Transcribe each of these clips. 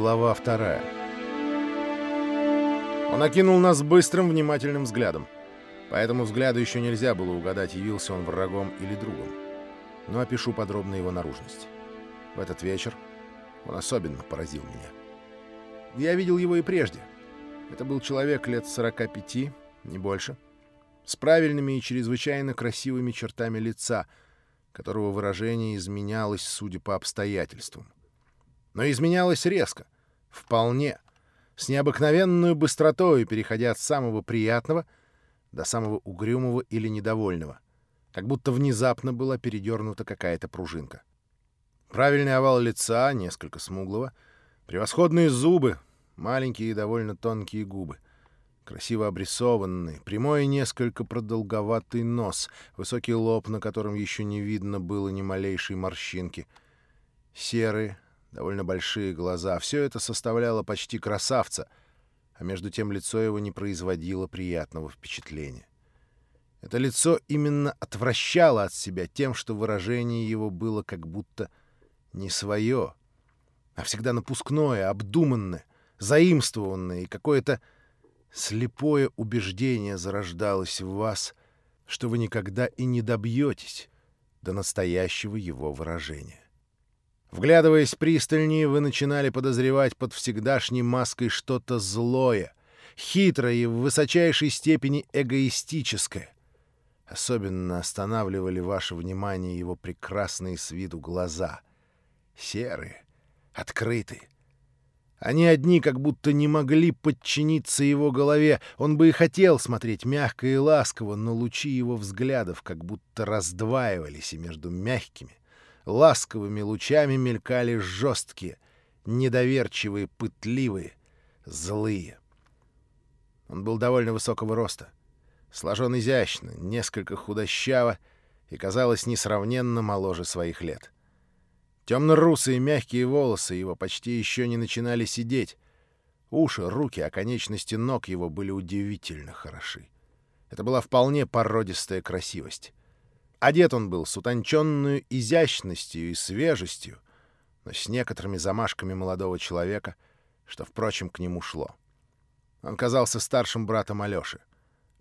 Глава вторая. Он окинул нас быстрым, внимательным взглядом. По этому взгляду еще нельзя было угадать, явился он врагом или другом. Но опишу подробно его наружность. В этот вечер он особенно поразил меня. Я видел его и прежде. Это был человек лет 45, не больше, с правильными и чрезвычайно красивыми чертами лица, которого выражение изменялось, судя по обстоятельствам. Но изменялось резко, вполне, с необыкновенной быстротой, переходя от самого приятного до самого угрюмого или недовольного, как будто внезапно была передернута какая-то пружинка. Правильный овал лица, несколько смуглого, превосходные зубы, маленькие и довольно тонкие губы, красиво обрисованный, прямой и несколько продолговатый нос, высокий лоб, на котором еще не видно было ни малейшей морщинки, серые, довольно большие глаза. Все это составляло почти красавца, а между тем лицо его не производило приятного впечатления. Это лицо именно отвращало от себя тем, что выражение его было как будто не свое, а всегда напускное, обдуманное, заимствованное, и какое-то слепое убеждение зарождалось в вас, что вы никогда и не добьетесь до настоящего его выражения. Вглядываясь пристальнее, вы начинали подозревать под всегдашней маской что-то злое, хитрое и в высочайшей степени эгоистическое. Особенно останавливали ваше внимание его прекрасные с виду глаза. Серые, открытые. Они одни как будто не могли подчиниться его голове. Он бы и хотел смотреть мягко и ласково, но лучи его взглядов как будто раздваивались и между мягкими ласковыми лучами мелькали жесткие, недоверчивые, пытливые, злые. Он был довольно высокого роста, сложен изящно, несколько худощаво и, казалось, несравненно моложе своих лет. Темно-русые мягкие волосы его почти еще не начинали сидеть. Уши, руки, а конечности ног его были удивительно хороши. Это была вполне породистая красивость. Одет он был с утонченную изящностью и свежестью, но с некоторыми замашками молодого человека, что, впрочем, к нему шло. Он казался старшим братом Алёши.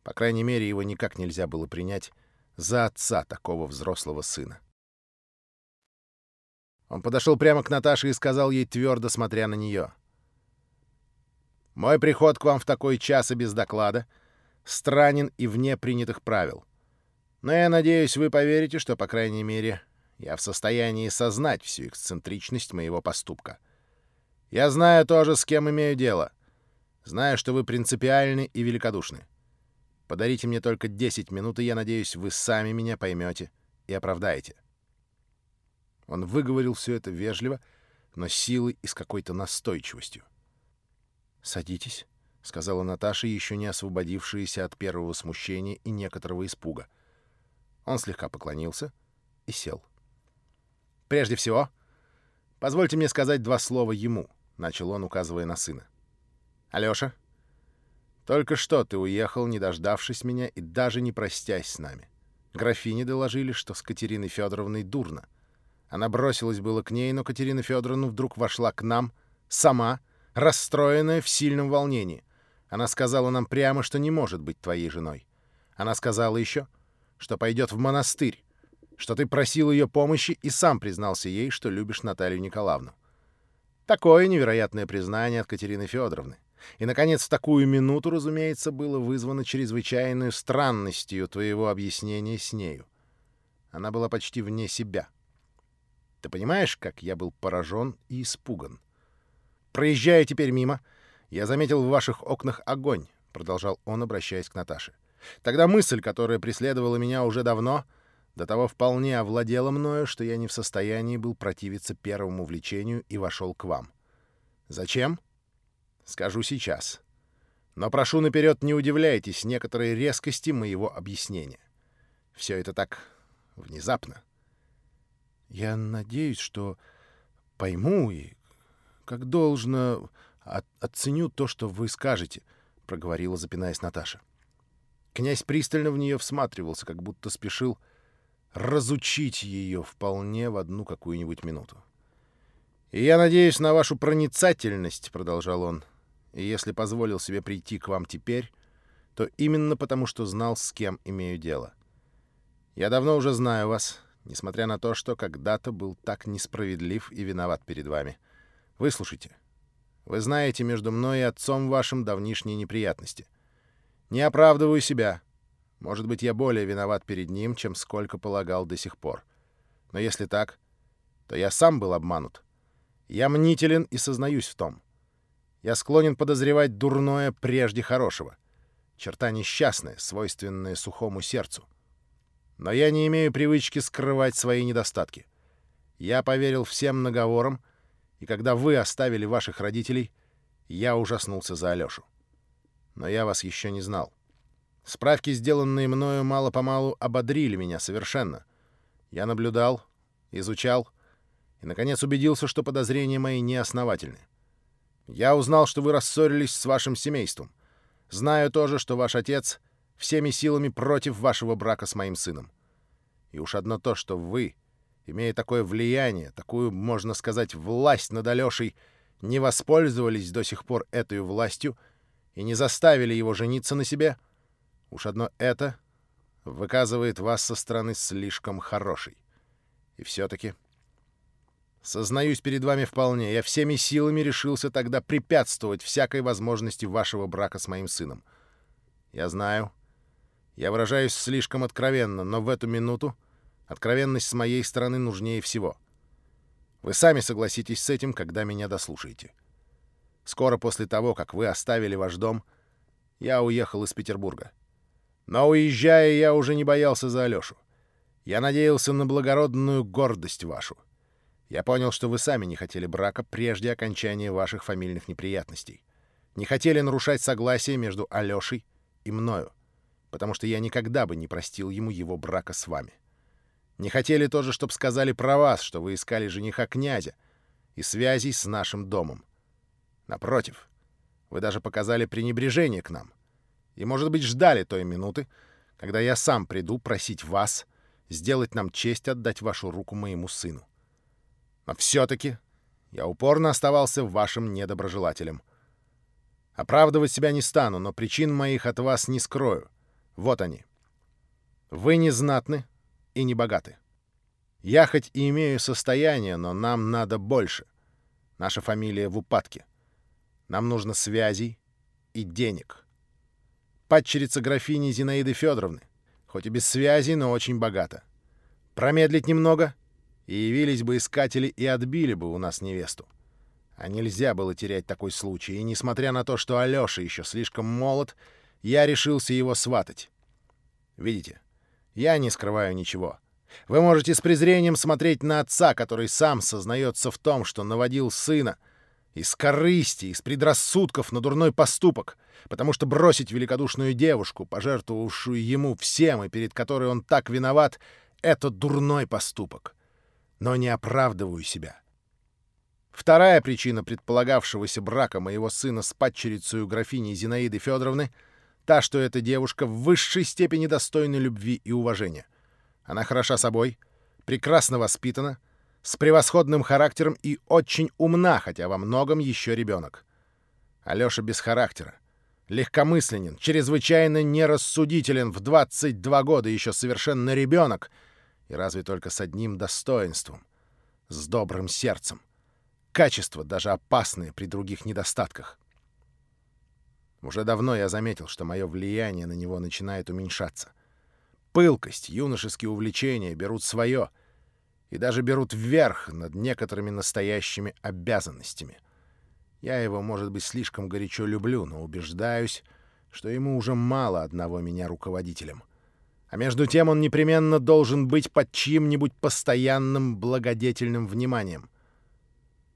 По крайней мере, его никак нельзя было принять за отца такого взрослого сына. Он подошел прямо к Наташе и сказал ей, твердо смотря на нее. «Мой приход к вам в такой час и без доклада странен и вне принятых правил. Но я надеюсь, вы поверите, что, по крайней мере, я в состоянии сознать всю эксцентричность моего поступка. Я знаю тоже, с кем имею дело. Знаю, что вы принципиальны и великодушны. Подарите мне только 10 минут, и я надеюсь, вы сами меня поймете и оправдаете. Он выговорил все это вежливо, но силой и с какой-то настойчивостью. «Садитесь», — сказала Наташа, еще не освободившаяся от первого смущения и некоторого испуга. — он слегка поклонился и сел. «Прежде всего, позвольте мне сказать два слова ему», — начал он, указывая на сына. «Алёша, только что ты уехал, не дождавшись меня и даже не простясь с нами. Графине доложили, что с Катериной Федоровной дурно. Она бросилась было к ней, но Катерина Федоровна вдруг вошла к нам, сама, расстроенная в сильном волнении. Она сказала нам прямо, что не может быть твоей женой. Она сказала еще, что пойдет в монастырь, что ты просил ее помощи и сам признался ей, что любишь Наталью Николаевну. Такое невероятное признание от Катерины Федоровны. И, наконец, в такую минуту, разумеется, было вызвано чрезвычайной странностью твоего объяснения с нею. Она была почти вне себя. Ты понимаешь, как я был поражен и испуган? Проезжая теперь мимо, я заметил в ваших окнах огонь, — продолжал он, обращаясь к Наташе. Тогда мысль, которая преследовала меня уже давно, до того вполне овладела мною, что я не в состоянии был противиться первому влечению и вошел к вам. Зачем? Скажу сейчас. Но прошу наперед, не удивляйтесь некоторой резкости моего объяснения. Все это так внезапно. Я надеюсь, что пойму и, как должно, оценю то, что вы скажете, — проговорила, запинаясь Наташа. Князь пристально в нее всматривался, как будто спешил разучить ее вполне в одну какую-нибудь минуту. «И я надеюсь на вашу проницательность», — продолжал он, «и если позволил себе прийти к вам теперь, то именно потому, что знал, с кем имею дело. Я давно уже знаю вас, несмотря на то, что когда-то был так несправедлив и виноват перед вами. Выслушайте. Вы знаете между мной и отцом вашим давнишние неприятности. Не оправдываю себя. Может быть, я более виноват перед ним, чем сколько полагал до сих пор. Но если так, то я сам был обманут. Я мнителен и сознаюсь в том. Я склонен подозревать дурное прежде хорошего. Черта несчастная, свойственная сухому сердцу. Но я не имею привычки скрывать свои недостатки. Я поверил всем наговорам, и когда вы оставили ваших родителей, я ужаснулся за Алёшу. Но я вас еще не знал. Справки, сделанные мною мало-помалу, ободрили меня совершенно. Я наблюдал, изучал и, наконец, убедился, что подозрения мои неосновательны. Я узнал, что вы рассорились с вашим семейством. Знаю тоже, что ваш отец всеми силами против вашего брака с моим сыном. И уж одно то, что вы, имея такое влияние, такую, можно сказать, власть над Алешей, не воспользовались до сих пор этой властью и не заставили его жениться на себе, уж одно это выказывает вас со стороны слишком хорошей. И все-таки... Сознаюсь перед вами вполне, я всеми силами решился тогда препятствовать всякой возможности вашего брака с моим сыном. Я знаю, я выражаюсь слишком откровенно, но в эту минуту откровенность с моей стороны нужнее всего. Вы сами согласитесь с этим, когда меня дослушаете. Скоро после того, как вы оставили ваш дом, я уехал из Петербурга. Но уезжая, я уже не боялся за Алёшу. Я надеялся на благородную гордость вашу. Я понял, что вы сами не хотели брака прежде окончания ваших фамильных неприятностей. Не хотели нарушать согласие между Алёшей и мною потому что я никогда бы не простил ему его брака с вами. Не хотели тоже, чтобы сказали про вас, что вы искали жениха князя и связей с нашим домом. Напротив, вы даже показали пренебрежение к нам. И, может быть, ждали той минуты, когда я сам приду просить вас сделать нам честь отдать вашу руку моему сыну. Но все-таки я упорно оставался вашим недоброжелателем. Оправдывать себя не стану, но причин моих от вас не скрою. Вот они. Вы не знатны и не богаты. Я хоть и имею состояние, но нам надо больше. Наша фамилия в упадке. Нам нужно связей и денег. Падчерица графини Зинаиды Федоровны, хоть и без связей, но очень богата. Промедлить немного, и явились бы искатели и отбили бы у нас невесту. А нельзя было терять такой случай, и несмотря на то, что Алёша еще слишком молод, я решился его сватать. Видите, я не скрываю ничего. Вы можете с презрением смотреть на отца, который сам сознается в том, что наводил сына, из корысти, из предрассудков на дурной поступок, потому что бросить великодушную девушку, пожертвовавшую ему всем и перед которой он так виноват, — это дурной поступок. Но не оправдываю себя. Вторая причина предполагавшегося брака моего сына с падчерицей графини Зинаиды Федоровны — Та, что эта девушка в высшей степени достойна любви и уважения. Она хороша собой, прекрасно воспитана, с превосходным характером и очень умна, хотя во многом еще ребенок. Алёша без характера, легкомысленен, чрезвычайно нерассудителен, в 22 года еще совершенно ребенок, и разве только с одним достоинством — с добрым сердцем. Качество, даже опасное при других недостатках. Уже давно я заметил, что мое влияние на него начинает уменьшаться. Пылкость, юношеские увлечения берут свое и даже берут вверх над некоторыми настоящими обязанностями. Я его, может быть, слишком горячо люблю, но убеждаюсь, что ему уже мало одного меня руководителем. А между тем он непременно должен быть под чьим-нибудь постоянным благодетельным вниманием.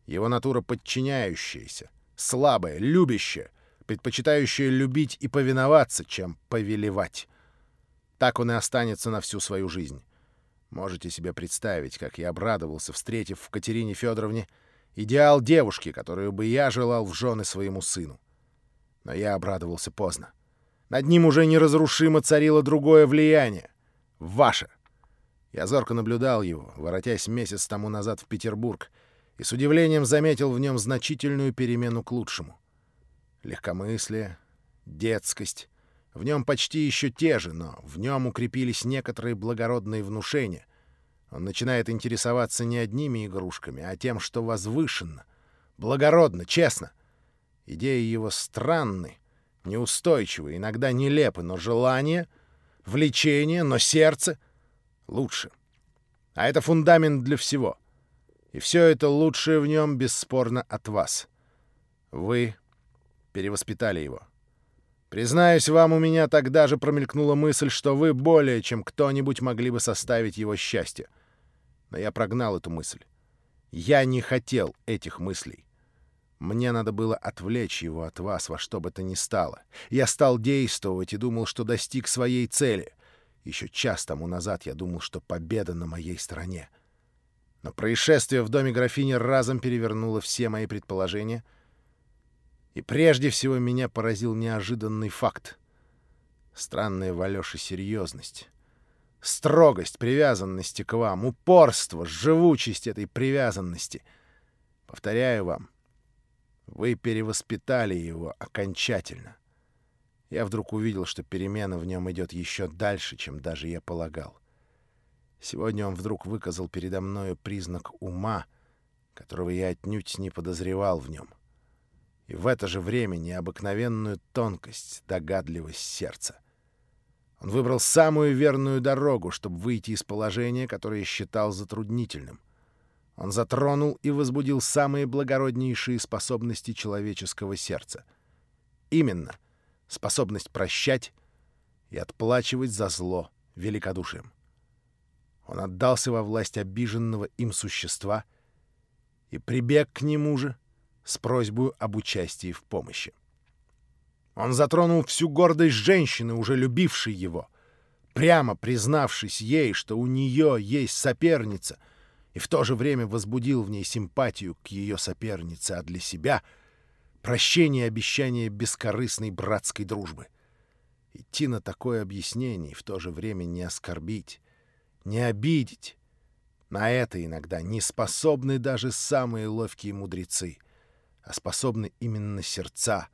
Его натура подчиняющаяся, слабая, любящая — предпочитающая любить и повиноваться, чем повелевать. Так он и останется на всю свою жизнь. Можете себе представить, как я обрадовался, встретив в Катерине Федоровне идеал девушки, которую бы я желал в жены своему сыну. Но я обрадовался поздно. Над ним уже неразрушимо царило другое влияние — ваше. Я зорко наблюдал его, воротясь месяц тому назад в Петербург, и с удивлением заметил в нем значительную перемену к лучшему. Легкомыслие, детскость. В нем почти еще те же, но в нем укрепились некоторые благородные внушения. Он начинает интересоваться не одними игрушками, а тем, что возвышенно, благородно, честно. Идеи его странны, неустойчивы, иногда нелепы, но желание, влечение, но сердце лучше. А это фундамент для всего. И все это лучшее в нем бесспорно от вас. Вы перевоспитали его. Признаюсь вам, у меня тогда же промелькнула мысль, что вы более чем кто-нибудь могли бы составить его счастье. Но я прогнал эту мысль. Я не хотел этих мыслей. Мне надо было отвлечь его от вас во что бы то ни стало. Я стал действовать и думал, что достиг своей цели. Еще час тому назад я думал, что победа на моей стороне. Но происшествие в доме графини разом перевернуло все мои предположения — и прежде всего меня поразил неожиданный факт. Странная в Алёше серьезность. Строгость привязанности к вам, упорство, живучесть этой привязанности. Повторяю вам, вы перевоспитали его окончательно. Я вдруг увидел, что перемена в нем идет еще дальше, чем даже я полагал. Сегодня он вдруг выказал передо мною признак ума, которого я отнюдь не подозревал в нем. — и в это же время необыкновенную тонкость, догадливость сердца. Он выбрал самую верную дорогу, чтобы выйти из положения, которое считал затруднительным. Он затронул и возбудил самые благороднейшие способности человеческого сердца. Именно способность прощать и отплачивать за зло великодушием. Он отдался во власть обиженного им существа и прибег к нему же — с просьбой об участии в помощи. Он затронул всю гордость женщины, уже любившей его, прямо признавшись ей, что у нее есть соперница, и в то же время возбудил в ней симпатию к ее сопернице, а для себя — прощение и обещание бескорыстной братской дружбы. Идти на такое объяснение и в то же время не оскорбить, не обидеть — на это иногда не способны даже самые ловкие мудрецы — а способны именно сердца,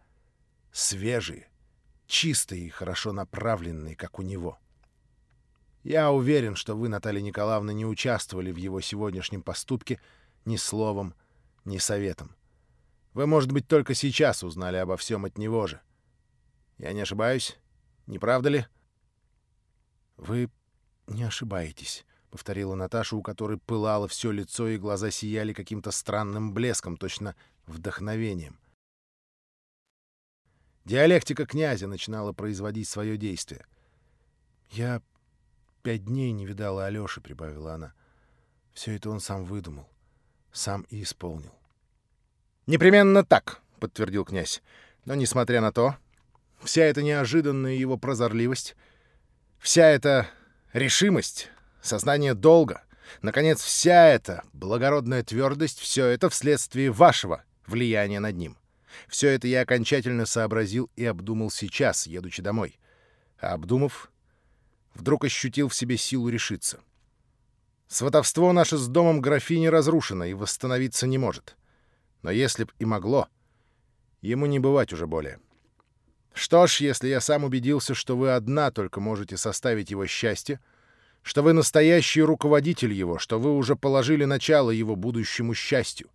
свежие, чистые и хорошо направленные, как у него. Я уверен, что вы, Наталья Николаевна, не участвовали в его сегодняшнем поступке ни словом, ни советом. Вы, может быть, только сейчас узнали обо всем от него же. Я не ошибаюсь? Не правда ли? — Вы не ошибаетесь, — повторила Наташа, у которой пылало все лицо, и глаза сияли каким-то странным блеском, точно вдохновением. Диалектика князя начинала производить свое действие. «Я пять дней не видала Алёши», — прибавила она. «Все это он сам выдумал, сам и исполнил». «Непременно так», — подтвердил князь. «Но, несмотря на то, вся эта неожиданная его прозорливость, вся эта решимость, сознание долга, наконец, вся эта благородная твердость — все это вследствие вашего влияние над ним. Все это я окончательно сообразил и обдумал сейчас, едучи домой. А обдумав, вдруг ощутил в себе силу решиться. Сватовство наше с домом графини разрушено и восстановиться не может. Но если б и могло, ему не бывать уже более. Что ж, если я сам убедился, что вы одна только можете составить его счастье, что вы настоящий руководитель его, что вы уже положили начало его будущему счастью,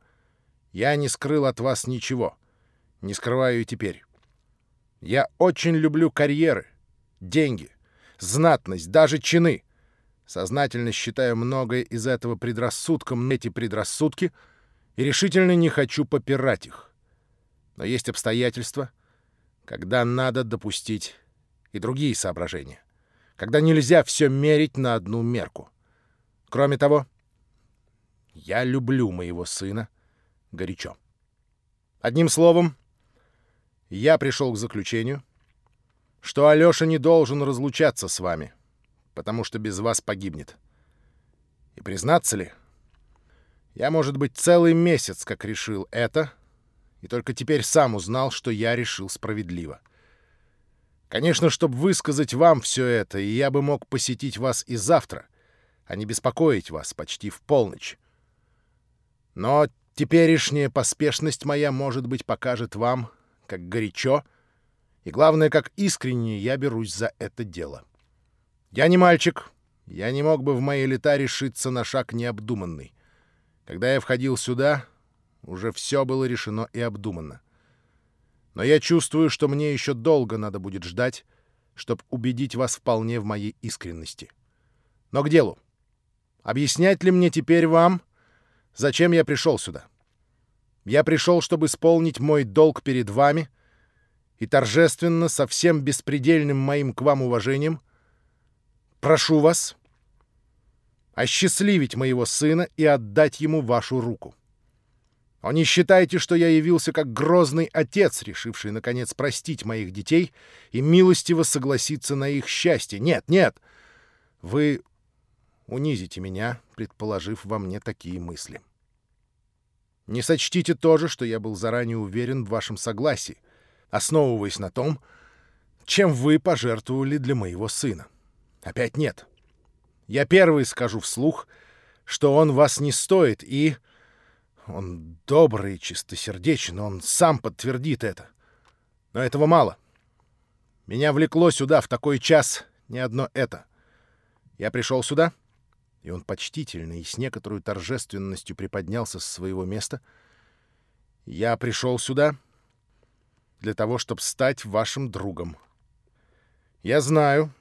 я не скрыл от вас ничего. Не скрываю и теперь. Я очень люблю карьеры, деньги, знатность, даже чины. Сознательно считаю многое из этого предрассудком, эти предрассудки, и решительно не хочу попирать их. Но есть обстоятельства, когда надо допустить и другие соображения, когда нельзя все мерить на одну мерку. Кроме того, я люблю моего сына, горячо. Одним словом, я пришел к заключению, что Алёша не должен разлучаться с вами, потому что без вас погибнет. И признаться ли, я, может быть, целый месяц как решил это, и только теперь сам узнал, что я решил справедливо. Конечно, чтобы высказать вам все это, и я бы мог посетить вас и завтра, а не беспокоить вас почти в полночь. Но Теперешняя поспешность моя, может быть, покажет вам, как горячо и, главное, как искренне я берусь за это дело. Я не мальчик, я не мог бы в мои лета решиться на шаг необдуманный. Когда я входил сюда, уже все было решено и обдумано. Но я чувствую, что мне еще долго надо будет ждать, чтобы убедить вас вполне в моей искренности. Но к делу. Объяснять ли мне теперь вам, зачем я пришел сюда? Я пришел, чтобы исполнить мой долг перед вами и торжественно, со всем беспредельным моим к вам уважением, прошу вас осчастливить моего сына и отдать ему вашу руку. О, не считайте, что я явился как грозный отец, решивший, наконец, простить моих детей и милостиво согласиться на их счастье. Нет, нет! Вы унизите меня, предположив во мне такие мысли. Не сочтите тоже, что я был заранее уверен в вашем согласии, основываясь на том, чем вы пожертвовали для моего сына. Опять нет. Я первый скажу вслух, что он вас не стоит, и... Он добрый, чистосердечен, он сам подтвердит это. Но этого мало. Меня влекло сюда в такой час не одно это. Я пришел сюда, и он почтительно и с некоторой торжественностью приподнялся с своего места. Я пришел сюда для того, чтобы стать вашим другом. Я знаю,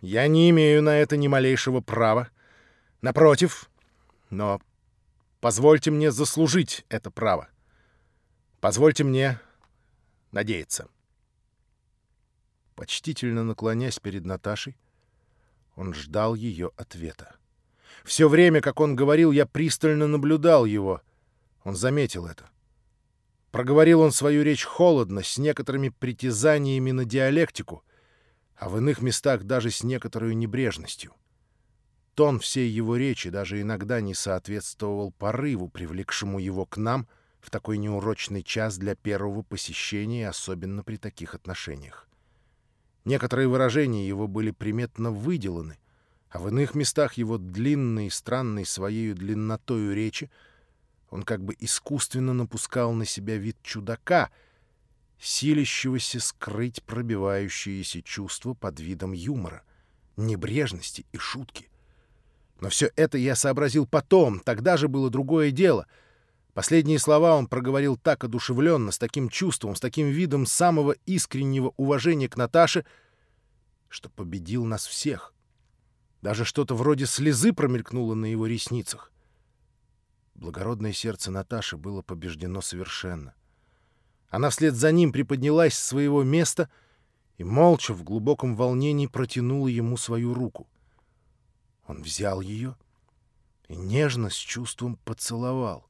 я не имею на это ни малейшего права. Напротив, но Позвольте мне заслужить это право. Позвольте мне надеяться. Почтительно наклонясь перед Наташей, он ждал ее ответа. Все время, как он говорил, я пристально наблюдал его. Он заметил это. Проговорил он свою речь холодно, с некоторыми притязаниями на диалектику, а в иных местах даже с некоторой небрежностью. Тон всей его речи даже иногда не соответствовал порыву, привлекшему его к нам в такой неурочный час для первого посещения, особенно при таких отношениях. Некоторые выражения его были приметно выделаны, а в иных местах его длинной странной своей длиннотою речи он как бы искусственно напускал на себя вид чудака, силящегося скрыть пробивающиеся чувства под видом юмора, небрежности и шутки. Но все это я сообразил потом, тогда же было другое дело. Последние слова он проговорил так одушевленно, с таким чувством, с таким видом самого искреннего уважения к Наташе, что победил нас всех. Даже что-то вроде слезы промелькнуло на его ресницах. Благородное сердце Наташи было побеждено совершенно. Она вслед за ним приподнялась с своего места и молча в глубоком волнении протянула ему свою руку. Он взял ее и нежно с чувством поцеловал.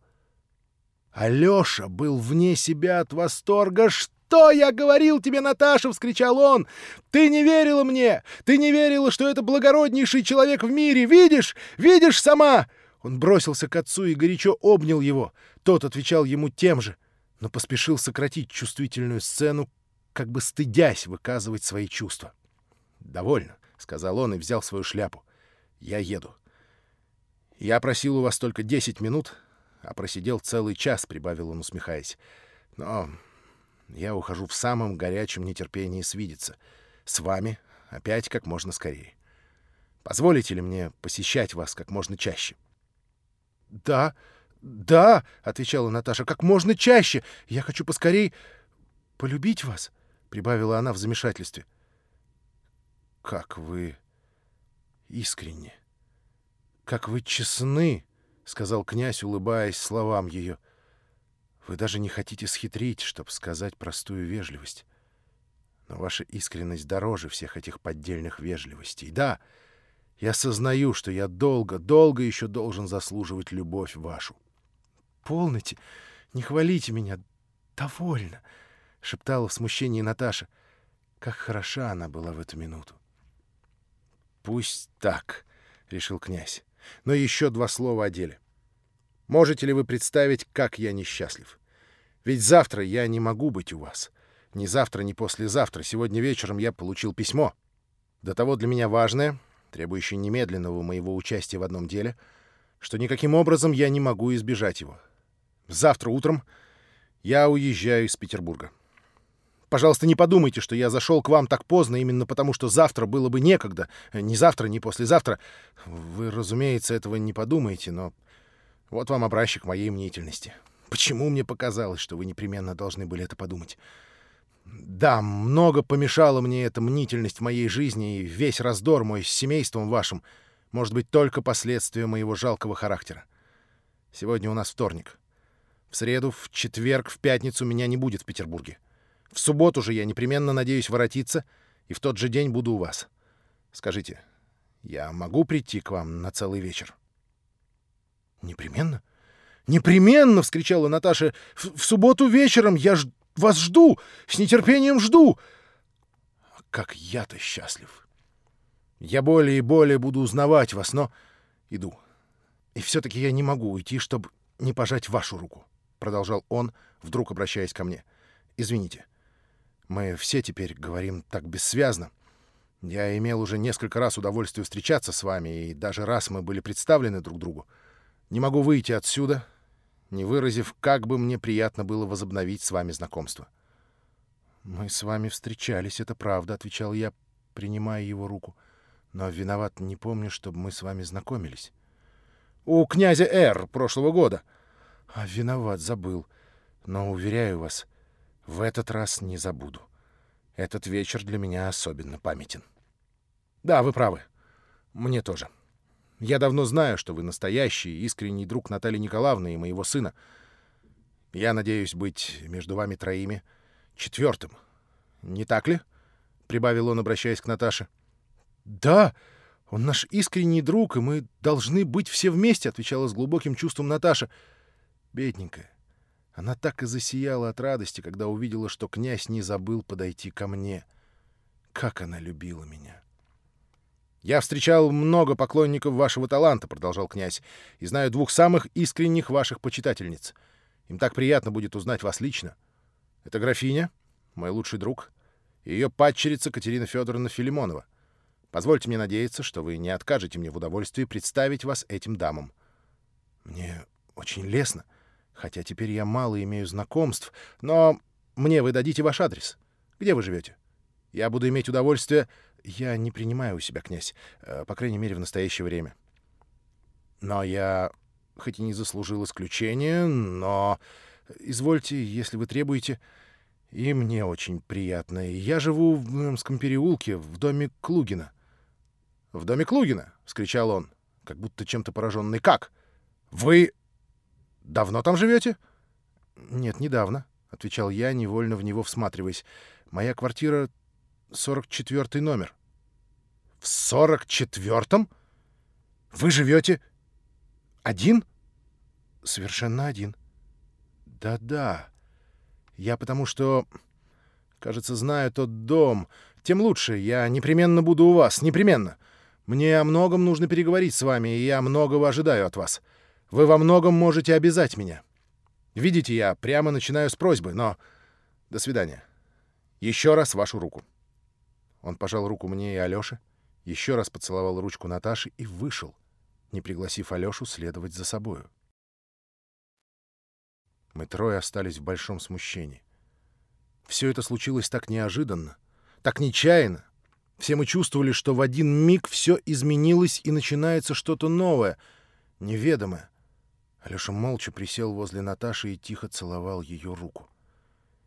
Алёша был вне себя от восторга. «Что я говорил тебе, Наташа?» — вскричал он. «Ты не верила мне! Ты не верила, что это благороднейший человек в мире! Видишь? Видишь сама!» Он бросился к отцу и горячо обнял его. Тот отвечал ему тем же, но поспешил сократить чувствительную сцену, как бы стыдясь выказывать свои чувства. «Довольно», — сказал он и взял свою шляпу. Я еду. Я просил у вас только 10 минут, а просидел целый час, прибавил он, усмехаясь. Но я ухожу в самом горячем нетерпении свидеться. С вами опять как можно скорее. Позволите ли мне посещать вас как можно чаще? — Да, да, — отвечала Наташа, — как можно чаще. Я хочу поскорей полюбить вас, — прибавила она в замешательстве. — Как вы искренне. «Как вы честны!» — сказал князь, улыбаясь словам ее. «Вы даже не хотите схитрить, чтобы сказать простую вежливость. Но ваша искренность дороже всех этих поддельных вежливостей. Да, я сознаю, что я долго, долго еще должен заслуживать любовь вашу». «Полноте, не хвалите меня, довольно!» — шептала в смущении Наташа. Как хороша она была в эту минуту. «Пусть так», — решил князь. «Но еще два слова о деле. Можете ли вы представить, как я несчастлив? Ведь завтра я не могу быть у вас. Ни завтра, ни послезавтра. Сегодня вечером я получил письмо. До того для меня важное, требующее немедленного моего участия в одном деле, что никаким образом я не могу избежать его. Завтра утром я уезжаю из Петербурга. Пожалуйста, не подумайте, что я зашел к вам так поздно именно потому, что завтра было бы некогда. Ни завтра, ни послезавтра. Вы, разумеется, этого не подумаете, но вот вам образчик моей мнительности. Почему мне показалось, что вы непременно должны были это подумать? Да, много помешала мне эта мнительность в моей жизни, и весь раздор мой с семейством вашим может быть только последствия моего жалкого характера. Сегодня у нас вторник. В среду, в четверг, в пятницу меня не будет в Петербурге. В субботу же я непременно надеюсь воротиться, и в тот же день буду у вас. Скажите, я могу прийти к вам на целый вечер? Непременно? Непременно! — вскричала Наташа. В, в субботу вечером я ж... вас жду! С нетерпением жду! Как я-то счастлив! Я более и более буду узнавать вас, но иду. И все-таки я не могу уйти, чтобы не пожать вашу руку, — продолжал он, вдруг обращаясь ко мне. Извините. Мы все теперь говорим так бессвязно. Я имел уже несколько раз удовольствие встречаться с вами, и даже раз мы были представлены друг другу. Не могу выйти отсюда, не выразив, как бы мне приятно было возобновить с вами знакомство. «Мы с вами встречались, это правда», — отвечал я, принимая его руку. «Но виноват не помню, чтобы мы с вами знакомились». «У князя Р. прошлого года». «А виноват, забыл. Но, уверяю вас, в этот раз не забуду. Этот вечер для меня особенно памятен. Да, вы правы. Мне тоже. Я давно знаю, что вы настоящий, искренний друг Натальи Николаевны и моего сына. Я надеюсь быть между вами троими четвертым. Не так ли? Прибавил он, обращаясь к Наташе. Да, он наш искренний друг, и мы должны быть все вместе, отвечала с глубоким чувством Наташа. Бедненькая. Она так и засияла от радости, когда увидела, что князь не забыл подойти ко мне. Как она любила меня! «Я встречал много поклонников вашего таланта», — продолжал князь, «и знаю двух самых искренних ваших почитательниц. Им так приятно будет узнать вас лично. Это графиня, мой лучший друг, и ее падчерица Катерина Федоровна Филимонова. Позвольте мне надеяться, что вы не откажете мне в удовольствии представить вас этим дамам». «Мне очень лестно», Хотя теперь я мало имею знакомств, но мне вы дадите ваш адрес. Где вы живете? Я буду иметь удовольствие... Я не принимаю у себя, князь, э, по крайней мере, в настоящее время. Но я, хоть и не заслужил исключения, но... Извольте, если вы требуете... И мне очень приятно. Я живу в Мемском переулке, в доме Клугина. — В доме Клугина? — вскричал он, как будто чем-то пораженный. — Как? Вы Давно там живете? Нет, недавно, отвечал я, невольно в него всматриваясь. Моя квартира 44 номер. В 44-м? Вы живете один? Совершенно один. Да-да. Я потому что, кажется, знаю тот дом. Тем лучше. Я непременно буду у вас. Непременно. Мне о многом нужно переговорить с вами, и я многого ожидаю от вас. — вы во многом можете обязать меня. Видите, я прямо начинаю с просьбы, но... До свидания. Еще раз вашу руку. Он пожал руку мне и Алёше, еще раз поцеловал ручку Наташи и вышел, не пригласив Алёшу следовать за собою. Мы трое остались в большом смущении. Все это случилось так неожиданно, так нечаянно. Все мы чувствовали, что в один миг все изменилось и начинается что-то новое, неведомое. Алеша молча присел возле Наташи и тихо целовал ее руку.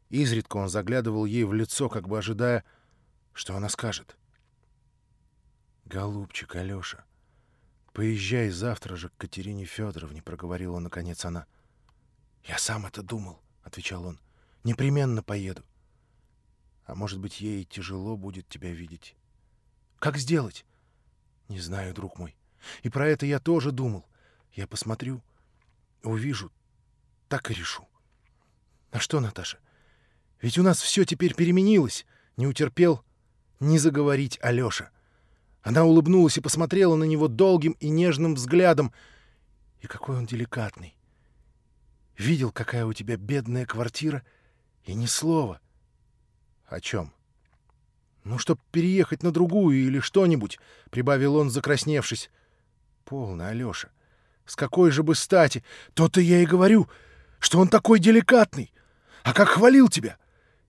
Изредка он заглядывал ей в лицо, как бы ожидая, что она скажет. «Голубчик, Алеша, поезжай завтра же к Катерине Федоровне», — проговорила наконец она. «Я сам это думал», — отвечал он. «Непременно поеду. А может быть, ей тяжело будет тебя видеть. Как сделать? Не знаю, друг мой. И про это я тоже думал. Я посмотрю, Увижу, так и решу. А что, Наташа? Ведь у нас все теперь переменилось. Не утерпел не заговорить Алёша. Она улыбнулась и посмотрела на него долгим и нежным взглядом. И какой он деликатный. Видел, какая у тебя бедная квартира, и ни слова. О чем? Ну, чтоб переехать на другую или что-нибудь, — прибавил он, закрасневшись. Полно, Алёша. С какой же бы стати? То-то я и говорю. что он такой деликатный. А как хвалил тебя!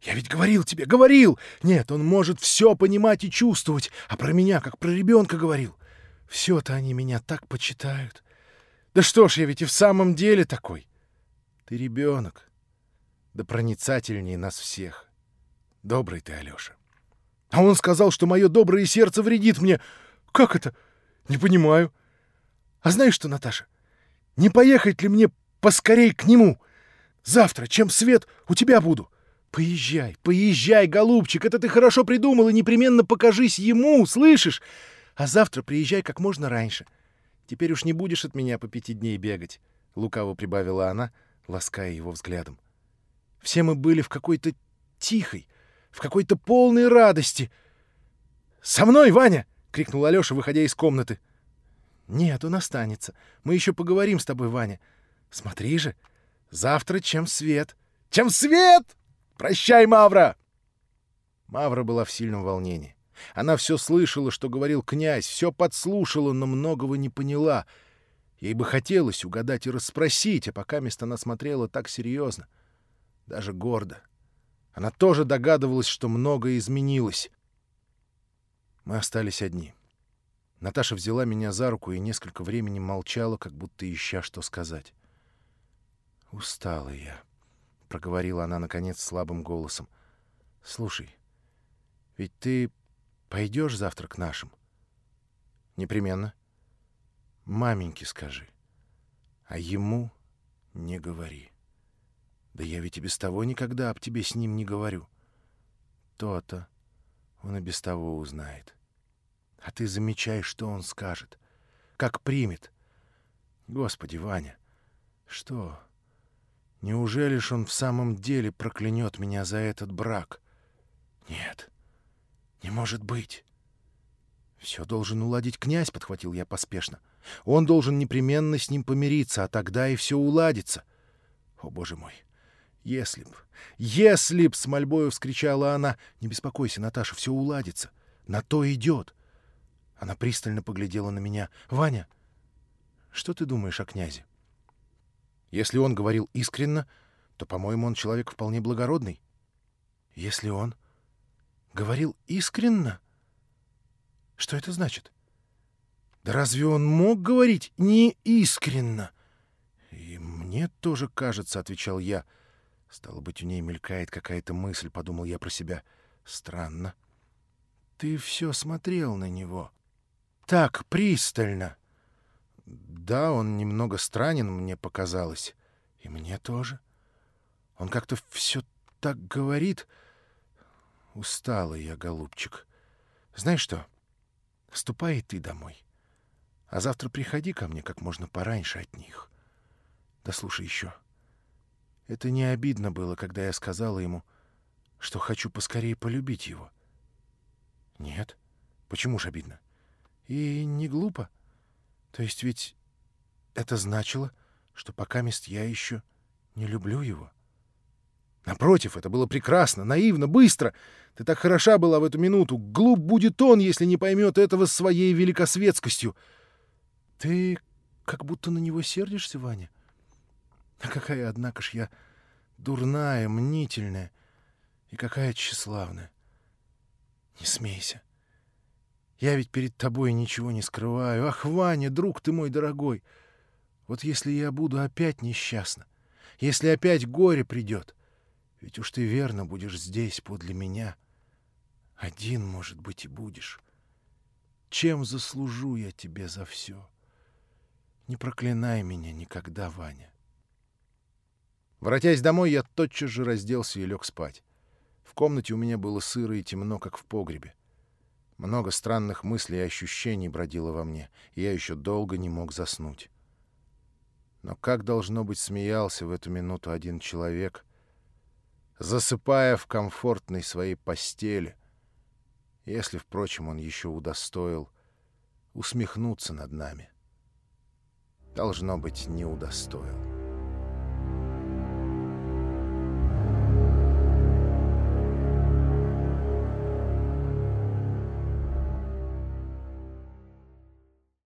Я ведь говорил тебе, говорил! Нет, он может все понимать и чувствовать, а про меня, как про ребенка говорил. Все-то они меня так почитают. Да что ж, я ведь и в самом деле такой. Ты ребенок, да проницательнее нас всех. Добрый ты, Алёша. А он сказал, что мое доброе сердце вредит мне. Как это? Не понимаю. А знаешь что, Наташа, не поехать ли мне поскорей к нему? Завтра, чем свет, у тебя буду. Поезжай, поезжай, голубчик, это ты хорошо придумал, и непременно покажись ему, слышишь? А завтра приезжай как можно раньше. Теперь уж не будешь от меня по пяти дней бегать, — лукаво прибавила она, лаская его взглядом. Все мы были в какой-то тихой, в какой-то полной радости. «Со мной, Ваня!» — крикнул Алёша, выходя из комнаты. «Нет, он останется. Мы еще поговорим с тобой, Ваня. Смотри же, завтра чем свет». «Чем свет? Прощай, Мавра!» Мавра была в сильном волнении. Она все слышала, что говорил князь, все подслушала, но многого не поняла. Ей бы хотелось угадать и расспросить, а пока место она смотрела так серьезно, даже гордо. Она тоже догадывалась, что многое изменилось. Мы остались одни. Наташа взяла меня за руку и несколько времени молчала, как будто ища, что сказать. «Устала я», — проговорила она, наконец, слабым голосом. «Слушай, ведь ты пойдешь завтра к нашим?» «Непременно». «Маменьке скажи, а ему не говори». «Да я ведь и без того никогда об тебе с ним не говорю». «То-то он и без того узнает». А ты замечай, что он скажет, как примет. Господи, Ваня, что? Неужели ж он в самом деле проклянет меня за этот брак? Нет, не может быть. Все должен уладить князь, подхватил я поспешно. Он должен непременно с ним помириться, а тогда и все уладится. О, боже мой! Если б, если б, с мольбою вскричала она, не беспокойся, Наташа, все уладится. На то идет. Она пристально поглядела на меня. «Ваня, что ты думаешь о князе?» «Если он говорил искренно, то, по-моему, он человек вполне благородный». «Если он говорил искренно? Что это значит?» «Да разве он мог говорить не искренно?» «И мне тоже кажется», — отвечал я. «Стало быть, у ней мелькает какая-то мысль», — подумал я про себя. «Странно». «Ты все смотрел на него» так пристально. Да, он немного странен, мне показалось. И мне тоже. Он как-то все так говорит. Устала я, голубчик. Знаешь что? Ступай и ты домой. А завтра приходи ко мне как можно пораньше от них. Да слушай еще. Это не обидно было, когда я сказала ему, что хочу поскорее полюбить его. Нет. Почему же обидно? И не глупо. То есть ведь это значило, что пока мест я еще не люблю его. Напротив, это было прекрасно, наивно, быстро. Ты так хороша была в эту минуту. Глуп будет он, если не поймет этого своей великосветскостью. Ты как будто на него сердишься, Ваня? А какая, однако ж, я дурная, мнительная и какая тщеславная. Не смейся. Я ведь перед тобой ничего не скрываю. Ах, Ваня, друг ты мой дорогой! Вот если я буду опять несчастна, если опять горе придет, ведь уж ты верно будешь здесь, подле меня. Один, может быть, и будешь. Чем заслужу я тебе за все? Не проклинай меня никогда, Ваня. Воротясь домой, я тотчас же разделся и лег спать. В комнате у меня было сыро и темно, как в погребе. Много странных мыслей и ощущений бродило во мне, и я еще долго не мог заснуть. Но как, должно быть, смеялся в эту минуту один человек, засыпая в комфортной своей постели, если, впрочем, он еще удостоил усмехнуться над нами. Должно быть, не удостоил.